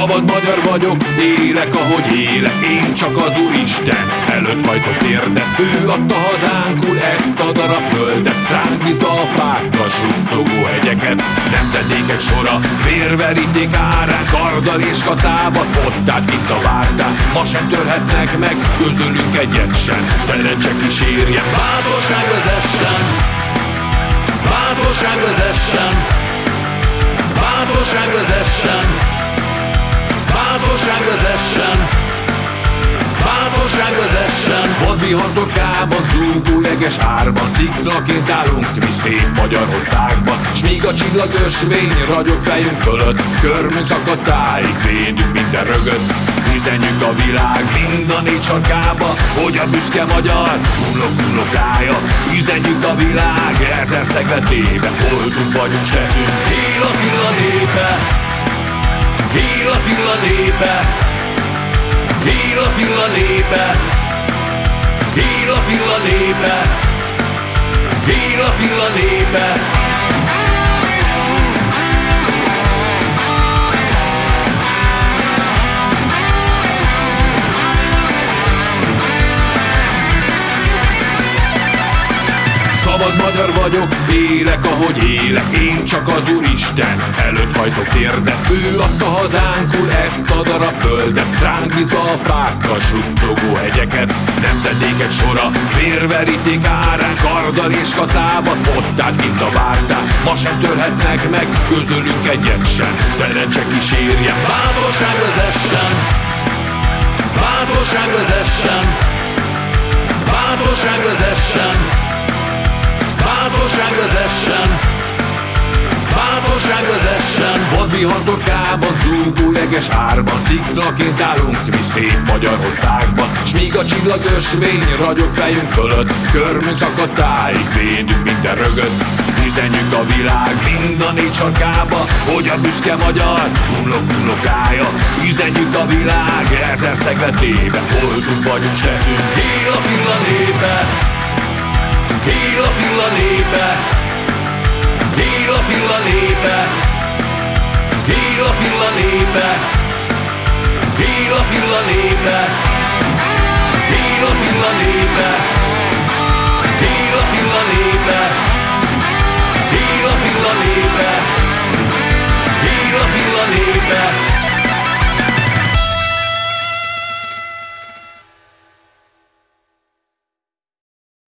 Szabad magyar vagyok, élek ahogy élek Én csak az Úristen. Előtt hajtok térdet Ő adta hazánkul ezt a darab földet. Ránk bízva a fákkal suttogó hegyeket Nemzedékek sora, vérveríték árán Karddal és kaszába, át itt a vártán Ma sem törhetnek meg, közülünk egyet sem Szerencse kísérje, bátorság vezessen! Bátorság vezessen! Bátorság vezessen zúgó jeges árban Sziklaként állunk mi szép Magyarországban. S míg a csillagösvény ragyog fejünk fölött Körmünk szakadtáig védünk minden rögöt Üzenjük a világ mind a négy sarkába Hogy a büszke magyar hullok unokája Üzenjük a világ ezer szegletébe Voltunk vagyunk, s leszünk. Él a népe. Hír Attila népe. Hír Attila népe Attila népe. Hír Attila népe. Szabad magyar vagyok, élek ahogy élek Én csak az Úristen. Előtt hajtok térdet Ő adta hazánkul ezt a darab földet. Ránk bízva a fákkal suttogó hegyeket Nemzedékek sora, vérveríték árán Karddal és kaszába, ott át mint a vártán Ma sem törhetnek meg, közülünk egyet sem. Szerencse kísérje, bátorság vezessen. Bátorság vezessen. Bátorság vezessen torkában, zúgó jeges árban Sziklaként állunk mi szép Magyarországban. S míg a csillagösvény ragyog fejünk fölött Körmünk szakadtáig védünk minden rögöt Üzenjük a világ mind a négy sarkába Hogy a büszke magyar unok unokája Üzenjük a világ ezer szegletébe Voltunk vagyunk, s leszünk. Él a népe. Hír a pilla népe. Hír a pilla népe Hír a pilla népe. Hír a pilla népe